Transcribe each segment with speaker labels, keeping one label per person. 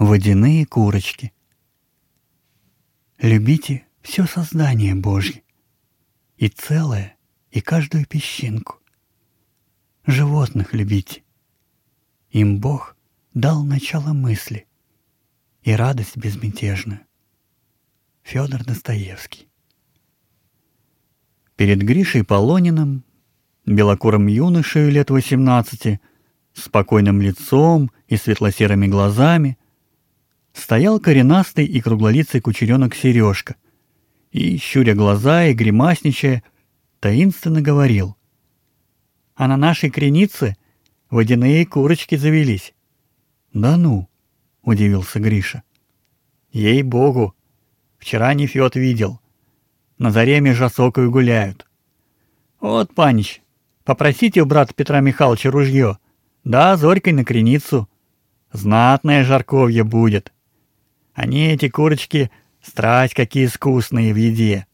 Speaker 1: Водяные курочки. Любите все создание Божье, и целое, и каждую песчинку. Животных любите. Им Бог дал начало мысли и радость безмятежную. Федор Достоевский. Перед Гришей Полониным, белокурым юношей лет восемнадцати, спокойным лицом и светло-серыми глазами, стоял коренастый и круглолицый кучеренок Сережка и, щуря глаза и гримасничая, таинственно говорил. «А на нашей кренице водяные курочки завелись». «Да ну!» — удивился Гриша. «Ей-богу! Вчера Нефёд видел. На заре межосокою гуляют. Вот, панич, попросите у брата Петра Михайловича ружье. Да, зорькой на креницу. Знатное жарковье будет. Они, эти курочки, страсть какие искусные в еде.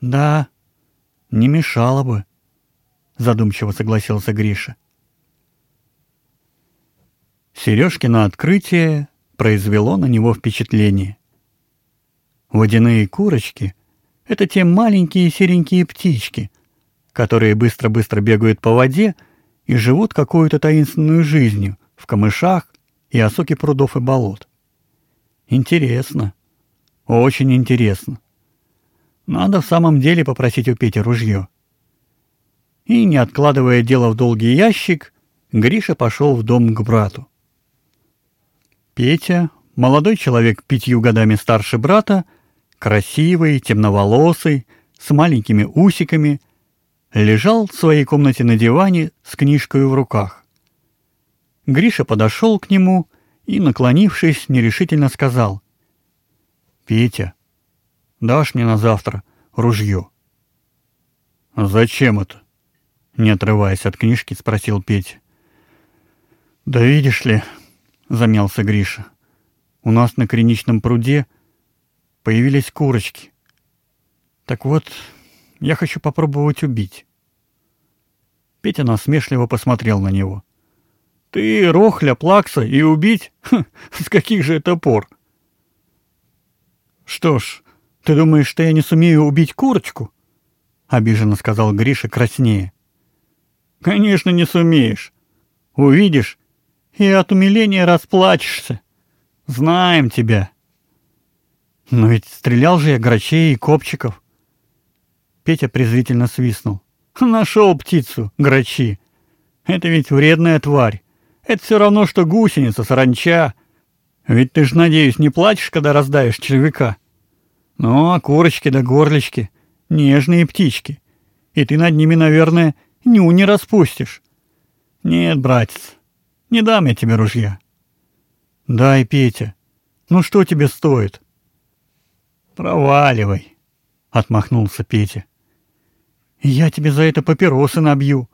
Speaker 1: Да, не мешало бы, задумчиво согласился Гриша. Сережкино открытие произвело на него впечатление. Водяные курочки — это те маленькие серенькие птички, которые быстро-быстро бегают по воде и живут какую-то таинственную жизнью в камышах и осоке прудов и болот. Интересно. Очень интересно. Надо в самом деле попросить у Пети ружье. И, не откладывая дело в долгий ящик, Гриша пошел в дом к брату. Петя, молодой человек пятью годами старше брата, красивый, темноволосый, с маленькими усиками, лежал в своей комнате на диване с книжкой в руках. Гриша подошел к нему и, наклонившись, нерешительно сказал: "Петя, дашь мне на завтра ружье?» "Зачем это?" не отрываясь от книжки, спросил Петя. "Да видишь ли", замялся Гриша. "У нас на Криничном пруде появились курочки. Так вот, я хочу попробовать убить. Петя насмешливо посмотрел на него. Ты рохля, плакса и убить? Ха, с каких же это пор? Что ж, ты думаешь, что я не сумею убить курочку? обиженно сказал Гриша краснее. Конечно, не сумеешь. Увидишь и от умиления расплачешься. Знаем тебя. Но ведь стрелял же я грачей и копчиков. Петя презрительно свистнул. Нашел птицу, грачи. Это ведь вредная тварь. Это все равно, что гусеница, саранча. Ведь ты ж, надеюсь, не плачешь, когда раздавишь червяка. Ну, а курочки да горлички — нежные птички. И ты над ними, наверное, ню не распустишь. Нет, братец, не дам я тебе ружья. Дай, Петя. Ну что тебе стоит? Проваливай, отмахнулся Петя. Я тебе за это папиросы набью.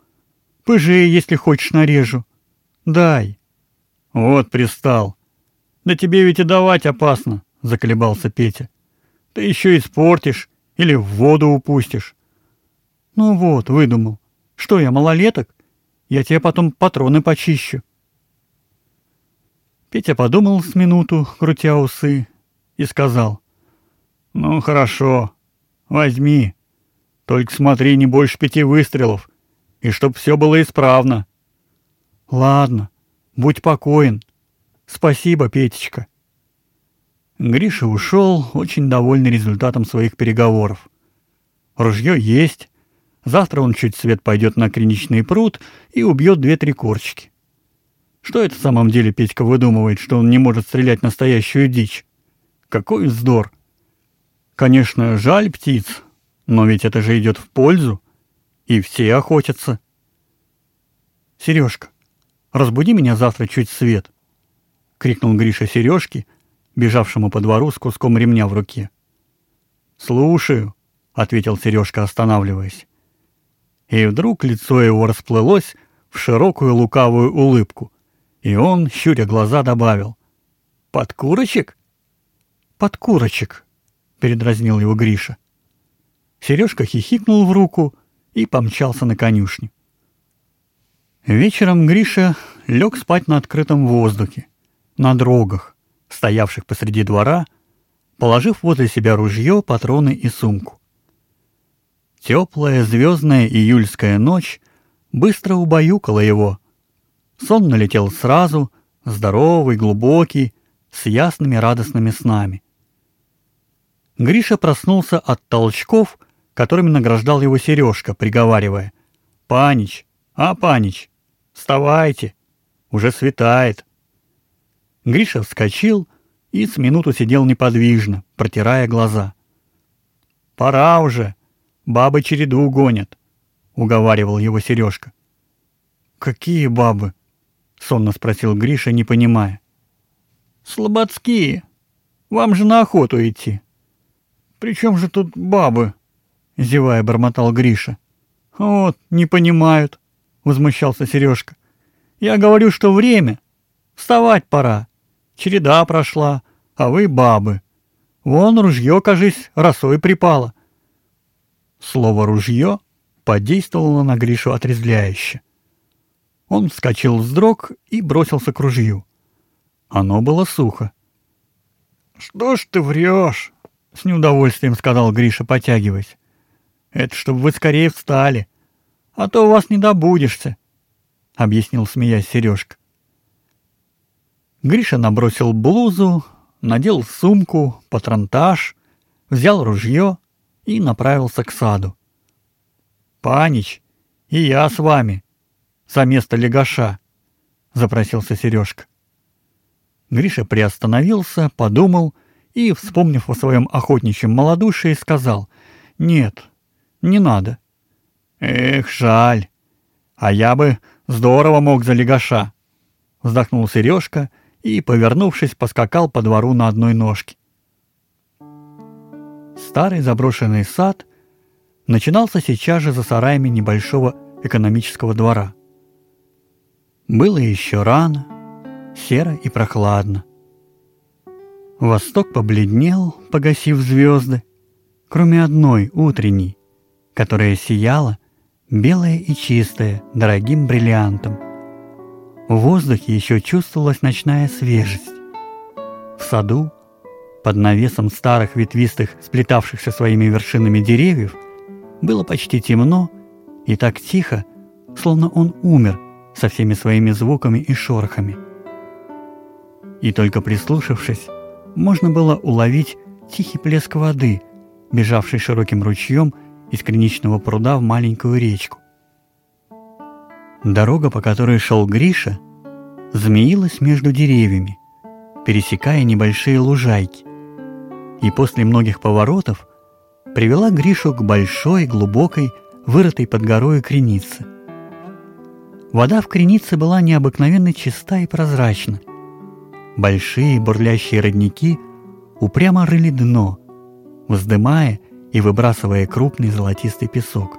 Speaker 1: Пыжи, если хочешь, нарежу. Дай. Вот пристал. Да тебе ведь и давать опасно, заколебался Петя. Ты еще испортишь или в воду упустишь. Ну вот, выдумал. Что я малолеток? Я тебе потом патроны почищу. Петя подумал с минуту, крутя усы, и сказал: "Ну хорошо. Возьми. Только смотри, не больше пяти выстрелов, и чтоб все было исправно. Ладно, будь покоен. Спасибо, Петечка. Гриша ушел, очень довольный результатом своих переговоров. Ружье есть. Завтра он чуть свет пойдет на криничный пруд и убьет две-три корчки. Что это в самом деле Петька выдумывает, что он не может стрелять настоящую дичь? Какой вздор! Конечно, жаль птиц, но ведь это же идет в пользу, и все охотятся. Сережка, разбуди меня завтра чуть свет, крикнул Гриша Сережке, бежавшему по двору с куском ремня в руке. Слушаю, ответил Сережка, останавливаясь. И вдруг лицо его расплылось в широкую лукавую улыбку, и он, щуря глаза, добавил: "Под курочек?" "Под курочек", передразнил его Гриша. Сережка хихикнул в руку и помчался на конюшню. Вечером Гриша лег спать на открытом воздухе, на дрогах, стоявших посреди двора, положив возле себя ружье, патроны и сумку. Теплая звездная июльская ночь быстро убаюкала его. Сон налетел сразу, здоровый, глубокий, с ясными радостными снами. Гриша проснулся от толчков, которыми награждал его Сережка, приговаривая. «Панич! А, Панич! Вставайте! Уже светает!» Гриша вскочил и с минуту сидел неподвижно, протирая глаза. «Пора уже! Бабы череду гонят!» — уговаривал его Сережка. «Какие бабы?» — сонно спросил Гриша, не понимая. «Слободские. Вам же на охоту идти». «При чем же тут бабы?» — зевая бормотал Гриша. «Вот, не понимают», — возмущался Сережка. «Я говорю, что время. Вставать пора. Череда прошла, а вы бабы. Вон ружье, кажись, росой припало». Слово «ружье» подействовало на Гришу отрезвляюще. Он вскочил вздрог и бросился к ружью. Оно было сухо. «Что ж ты врешь?» — с неудовольствием сказал Гриша, потягиваясь. «Это чтобы вы скорее встали, а то у вас не добудешься», — объяснил, смеясь Сережка. Гриша набросил блузу, надел сумку, патронтаж, взял ружье и направился к саду. «Панич, и я с вами», за место легаша?» — запросился Сережка. Гриша приостановился, подумал и, вспомнив о своем охотничьем малодушии, сказал «Нет, не надо». «Эх, жаль. А я бы здорово мог за легаша», — вздохнул Сережка и, повернувшись, поскакал по двору на одной ножке. Старый заброшенный сад начинался сейчас же за сараями небольшого экономического двора. Было еще рано, серо и прохладно. Восток побледнел, погасив звезды, кроме одной утренней, которая сияла, белая и чистая, дорогим бриллиантом. В воздухе еще чувствовалась ночная свежесть. В саду, под навесом старых ветвистых, сплетавшихся своими вершинами деревьев, было почти темно и так тихо, словно он умер со всеми своими звуками и шорохами. И только прислушавшись, можно было уловить тихий плеск воды, бежавший широким ручьем из криничного пруда в маленькую речку. Дорога, по которой шел Гриша, змеилась между деревьями, пересекая небольшие лужайки, и после многих поворотов привела Гришу к большой, глубокой, вырытой под горой кренице – Вода в кренице была необыкновенно чиста и прозрачна. Большие бурлящие родники упрямо рыли дно, вздымая и выбрасывая крупный золотистый песок.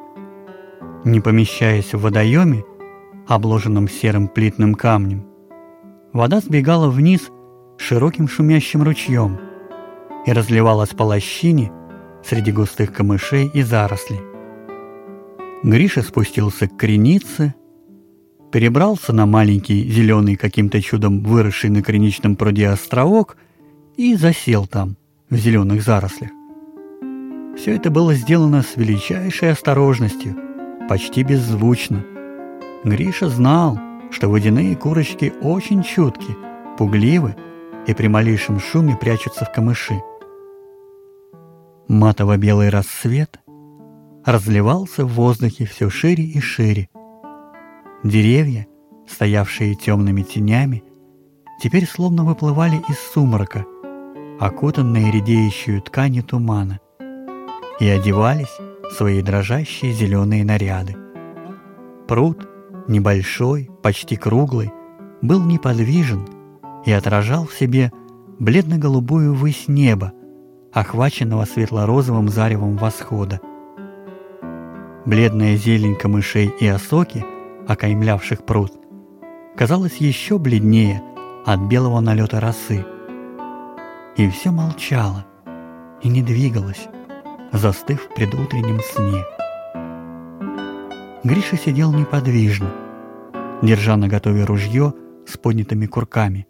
Speaker 1: Не помещаясь в водоеме, обложенном серым плитным камнем, вода сбегала вниз широким шумящим ручьем и разливалась по лощине среди густых камышей и зарослей. Гриша спустился к кренице, перебрался на маленький зеленый каким-то чудом выросший на криничном пруде островок и засел там, в зеленых зарослях. Все это было сделано с величайшей осторожностью, почти беззвучно. Гриша знал, что водяные курочки очень чутки, пугливы и при малейшем шуме прячутся в камыши. Матово-белый рассвет разливался в воздухе все шире и шире, Деревья, стоявшие темными тенями, теперь словно выплывали из сумрака, окутанные редеющую тканью тумана, и одевались в свои дрожащие зеленые наряды. Пруд, небольшой, почти круглый, был неподвижен и отражал в себе бледно-голубую высь неба, охваченного светло-розовым заревом восхода. Бледная зелень камышей и осоки – окаймлявших пруд, казалось еще бледнее от белого налета росы. И все молчало и не двигалось, застыв в предутреннем сне. Гриша сидел неподвижно, держа на готове ружье с поднятыми курками.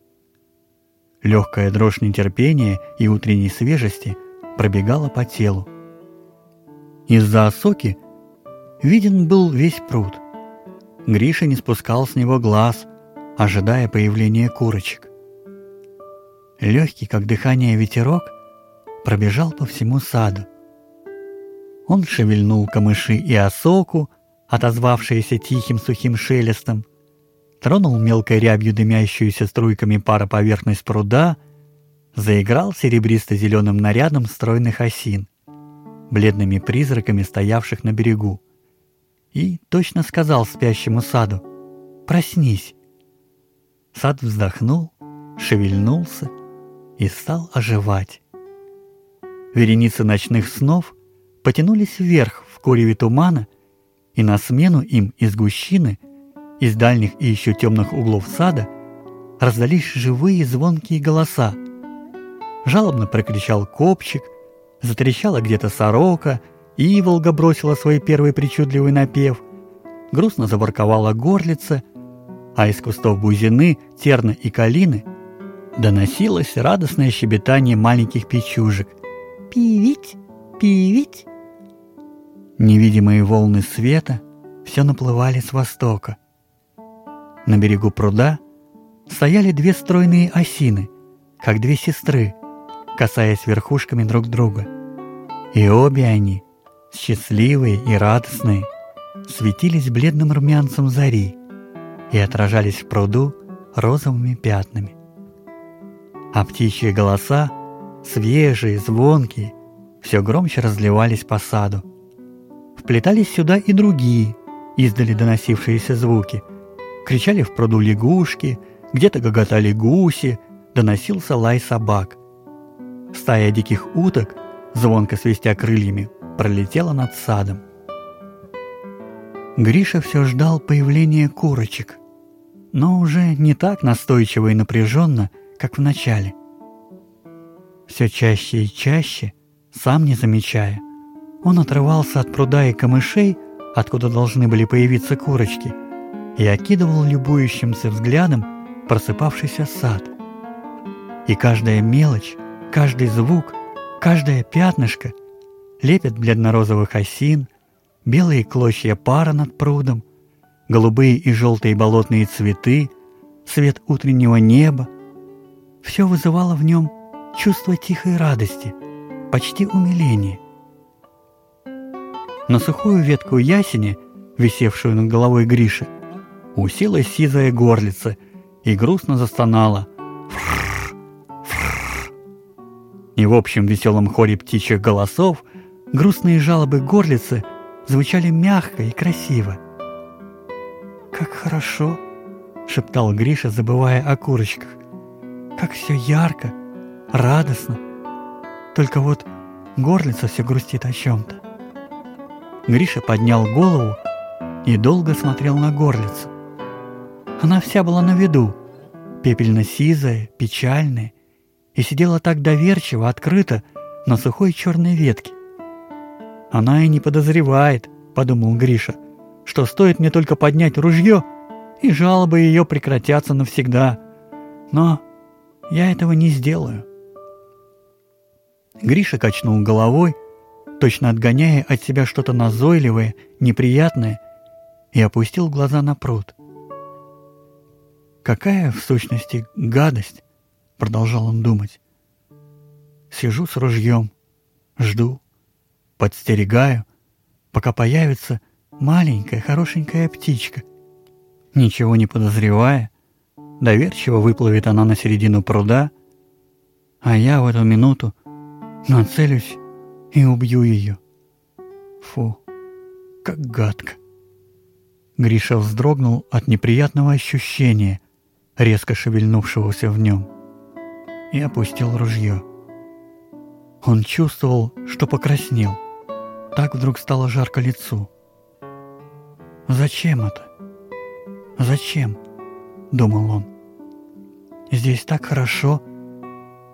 Speaker 1: Легкая дрожь нетерпения и утренней свежести пробегала по телу. Из-за осоки виден был весь пруд. Гриша не спускал с него глаз, ожидая появления курочек. Легкий, как дыхание ветерок, пробежал по всему саду. Он шевельнул камыши и осоку, отозвавшиеся тихим сухим шелестом, тронул мелкой рябью дымящуюся струйками пара поверхность пруда, заиграл серебристо-зеленым нарядом стройных осин, бледными призраками стоявших на берегу, и точно сказал спящему саду «Проснись». Сад вздохнул, шевельнулся и стал оживать. Вереницы ночных снов потянулись вверх в куреве тумана, и на смену им из гущины, из дальних и еще темных углов сада раздались живые звонкие голоса. Жалобно прокричал копчик, затрещала где-то сорока, иволга бросила свой первый причудливый напев, грустно заворковала горлица, а из кустов бузины, терна и калины доносилось радостное щебетание маленьких печужек – Пивить, пивить. Невидимые волны света все наплывали с востока. На берегу пруда стояли две стройные осины, как две сестры, касаясь верхушками друг друга. И обе они, счастливые и радостные, светились бледным румянцем зари и отражались в пруду розовыми пятнами. А птичьи голоса свежие, звонкие, все громче разливались по саду. Вплетались сюда и другие, издали доносившиеся звуки. Кричали в пруду лягушки, где-то гоготали гуси, доносился лай собак. Стая диких уток, звонко свистя крыльями, пролетела над садом. Гриша все ждал появления курочек, но уже не так настойчиво и напряженно, как в начале – все чаще и чаще, сам не замечая, он отрывался от пруда и камышей, откуда должны были появиться курочки, и окидывал любующимся взглядом просыпавшийся сад. И каждая мелочь, каждый звук, каждое пятнышко лепят бледно-розовых осин, белые клочья пара над прудом, голубые и желтые болотные цветы, свет утреннего неба. Все вызывало в нем чувство тихой радости, почти умиления. На сухую ветку ясени, висевшую над головой Гриши, уселась сизая горлица и грустно застонала. И в общем веселом хоре птичьих голосов грустные жалобы горлицы звучали мягко и красиво. «Как хорошо!» — шептал Гриша, забывая о курочках. «Как все ярко, радостно. Только вот горлица все грустит о чем-то. Гриша поднял голову и долго смотрел на горлицу. Она вся была на виду, пепельно-сизая, печальная, и сидела так доверчиво, открыто, на сухой черной ветке. «Она и не подозревает», — подумал Гриша, «что стоит мне только поднять ружье, и жалобы ее прекратятся навсегда. Но я этого не сделаю». Гриша качнул головой, точно отгоняя от себя что-то назойливое, неприятное, и опустил глаза на пруд. «Какая, в сущности, гадость!» — продолжал он думать. «Сижу с ружьем, жду, подстерегаю, пока появится маленькая хорошенькая птичка. Ничего не подозревая, доверчиво выплывет она на середину пруда, а я в эту минуту Нацелюсь и убью ее. Фу, как гадко. Гриша вздрогнул от неприятного ощущения, резко шевельнувшегося в нем, и опустил ружье. Он чувствовал, что покраснел. Так вдруг стало жарко лицу. «Зачем это? Зачем?» — думал он. «Здесь так хорошо,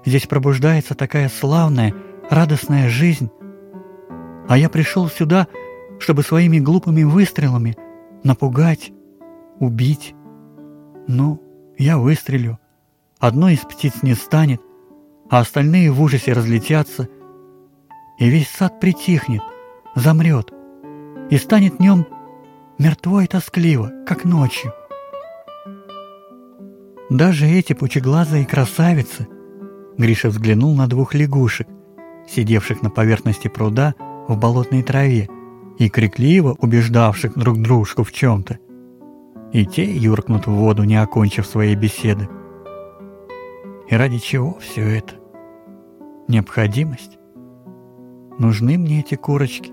Speaker 1: Здесь пробуждается такая славная, радостная жизнь. А я пришел сюда, чтобы своими глупыми выстрелами напугать, убить. Ну, я выстрелю, одной из птиц не станет, а остальные в ужасе разлетятся, и весь сад притихнет, замрет, и станет днем мертво и тоскливо, как ночью. Даже эти пучеглазые красавицы, Гриша взглянул на двух лягушек, сидевших на поверхности пруда в болотной траве и крикливо убеждавших друг дружку в чем-то. И те юркнут в воду, не окончив своей беседы. И ради чего все это? Необходимость? Нужны мне эти курочки?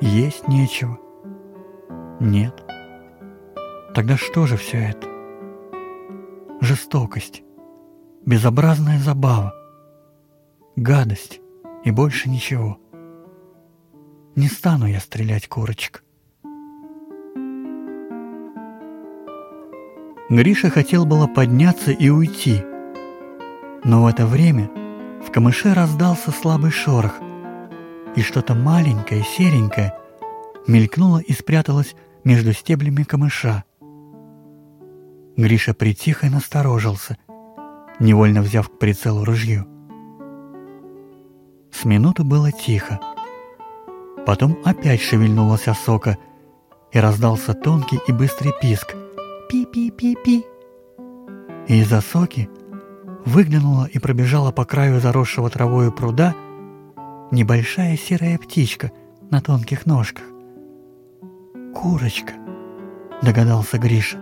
Speaker 1: Есть нечего? Нет. Тогда что же все это? Жестокость, безобразная забава, гадость и больше ничего. Не стану я стрелять курочек. Гриша хотел было подняться и уйти, но в это время в камыше раздался слабый шорох, и что-то маленькое, серенькое мелькнуло и спряталось между стеблями камыша. Гриша притих и насторожился, невольно взяв к прицелу ружье. С минуту было тихо. Потом опять шевельнулась осока, и раздался тонкий и быстрый писк. Пи-пи-пи-пи. И из осоки выглянула и пробежала по краю заросшего травою пруда небольшая серая птичка на тонких ножках. «Курочка», — догадался Гриша.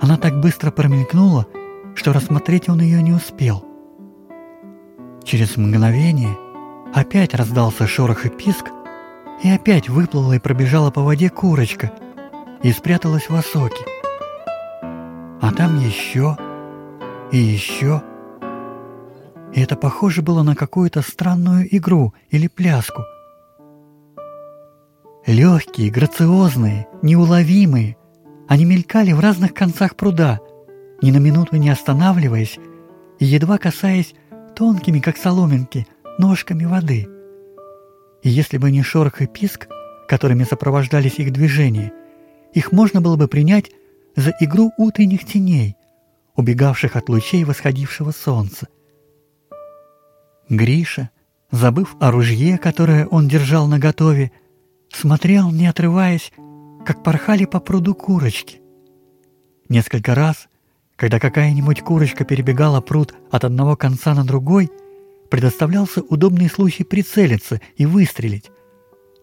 Speaker 1: Она так быстро промелькнула, что рассмотреть он ее не успел. Через мгновение опять раздался шорох и писк, и опять выплыла и пробежала по воде курочка и спряталась в осоке. А там еще и еще. И это похоже было на какую-то странную игру или пляску. Легкие, грациозные, неуловимые, они мелькали в разных концах пруда, ни на минуту не останавливаясь и едва касаясь тонкими, как соломинки, ножками воды. И если бы не шорох и писк, которыми сопровождались их движения, их можно было бы принять за игру утренних теней, убегавших от лучей восходившего солнца. Гриша, забыв о ружье, которое он держал наготове, смотрел, не отрываясь, как порхали по пруду курочки. Несколько раз, когда какая-нибудь курочка перебегала пруд от одного конца на другой, предоставлялся удобный случай прицелиться и выстрелить.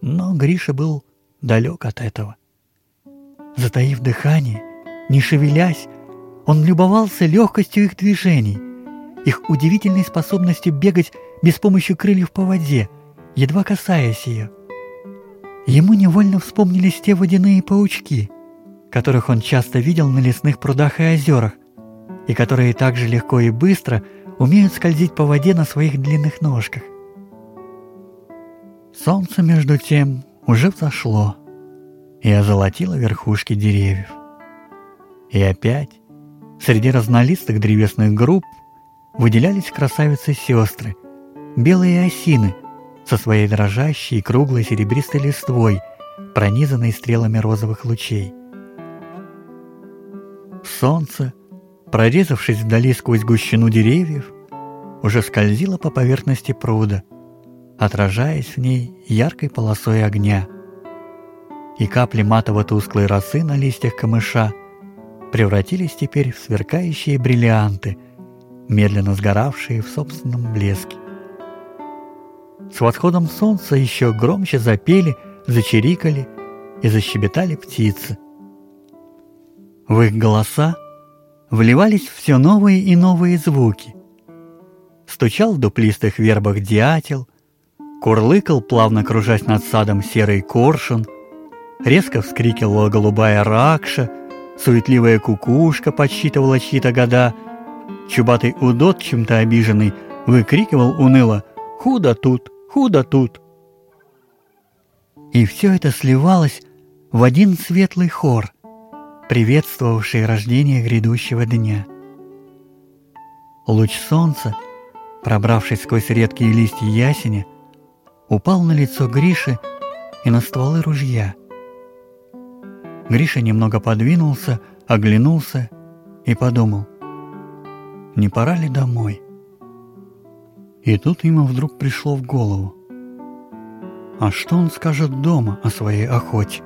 Speaker 1: Но Гриша был далек от этого. Затаив дыхание, не шевелясь, он любовался легкостью их движений, их удивительной способностью бегать без помощи крыльев по воде, едва касаясь ее. Ему невольно вспомнились те водяные паучки, которых он часто видел на лесных прудах и озерах, и которые так же легко и быстро умеют скользить по воде на своих длинных ножках. Солнце, между тем, уже взошло и озолотило верхушки деревьев. И опять, среди разнолистых древесных групп, выделялись красавицы-сестры, белые осины со своей дрожащей круглой серебристой листвой, пронизанной стрелами розовых лучей. Солнце, прорезавшись вдали сквозь гущину деревьев, уже скользило по поверхности пруда, отражаясь в ней яркой полосой огня. И капли матово-тусклой росы на листьях камыша превратились теперь в сверкающие бриллианты, медленно сгоравшие в собственном блеске. С восходом солнца еще громче запели, зачирикали и защебетали птицы. В их голоса вливались все новые и новые звуки. Стучал в дуплистых вербах дятел, курлыкал, плавно кружась над садом серый коршун, резко вскрикивала голубая ракша, суетливая кукушка подсчитывала чьи-то года, чубатый удот, чем-то обиженный, выкрикивал уныло «Худо тут! Худо тут!» И все это сливалось в один светлый хор, приветствовавший рождение грядущего дня. Луч солнца, пробравшись сквозь редкие листья ясеня, упал на лицо Гриши и на стволы ружья. Гриша немного подвинулся, оглянулся и подумал. не пора ли домой. И тут ему вдруг пришло в голову. А что он скажет дома о своей охоте?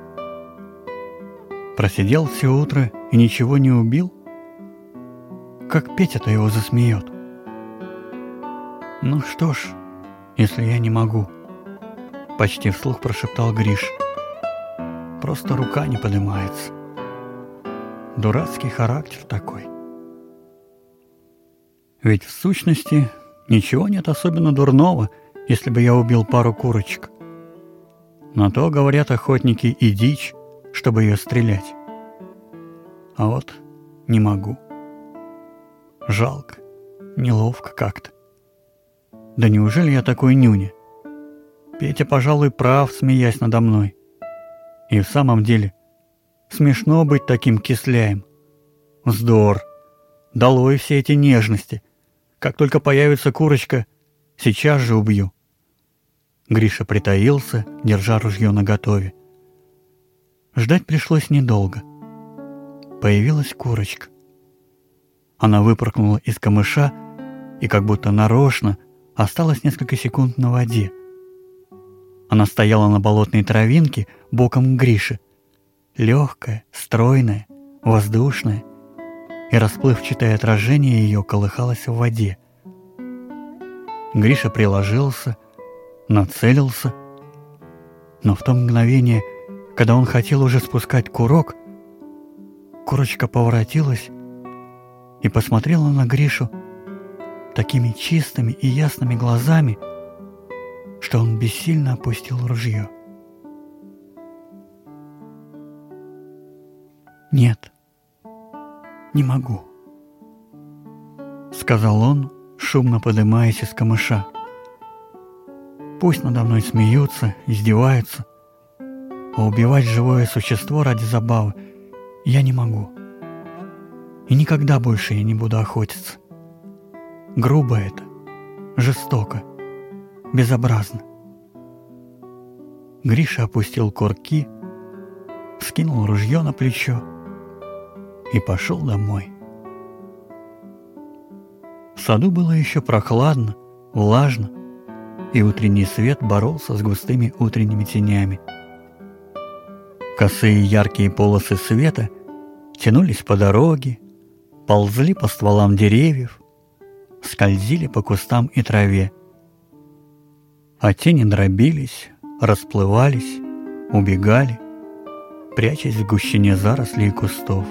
Speaker 1: Просидел все утро и ничего не убил? Как Петя-то его засмеет? Ну что ж, если я не могу, почти вслух прошептал Гриш. Просто рука не поднимается. Дурацкий характер такой. Ведь в сущности ничего нет особенно дурного, если бы я убил пару курочек. На то, говорят охотники, и дичь, чтобы ее стрелять. А вот не могу. Жалко, неловко как-то. Да неужели я такой нюня? Петя, пожалуй, прав, смеясь надо мной. И в самом деле, смешно быть таким кисляем. Вздор. Долой все эти нежности. Как только появится курочка, сейчас же убью. Гриша притаился, держа ружье наготове. Ждать пришлось недолго. Появилась курочка. Она выпорхнула из камыша и как будто нарочно осталась несколько секунд на воде. Она стояла на болотной травинке боком к Грише. Легкая, стройная, воздушная, и расплывчатое отражение ее колыхалось в воде. Гриша приложился, нацелился, но в то мгновение, когда он хотел уже спускать курок, курочка поворотилась и посмотрела на Гришу такими чистыми и ясными глазами, что он бессильно опустил ружье. «Нет, не могу», — сказал он, шумно поднимаясь из камыша. «Пусть надо мной смеются, издеваются, убивать живое существо ради забавы я не могу. И никогда больше я не буду охотиться. Грубо это, жестоко, безобразно. Гриша опустил корки, скинул ружье на плечо и пошел домой. В саду было еще прохладно, влажно, и утренний свет боролся с густыми утренними тенями. Косые яркие полосы света тянулись по дороге, ползли по стволам деревьев, скользили по кустам и траве. А тени дробились, расплывались, убегали, прячась в гущине зарослей и кустов.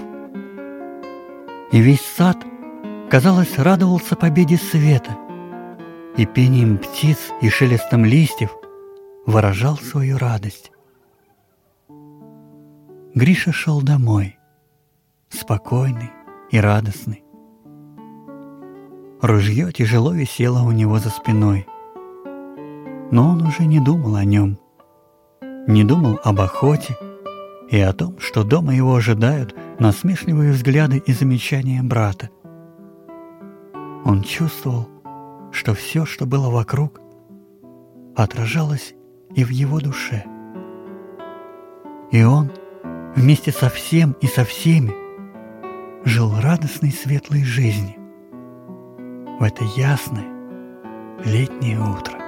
Speaker 1: И весь сад, казалось, радовался победе света, и пением птиц и шелестом листьев выражал свою радость. Гриша шел домой, спокойный и радостный. Ружье тяжело висело у него за спиной. Но он уже не думал о нем. Не думал об охоте и о том, что дома его ожидают насмешливые взгляды и замечания брата. Он чувствовал, что все, что было вокруг, отражалось и в его душе. И он вместе со всем и со всеми жил радостной светлой жизнью в это ясное летнее утро.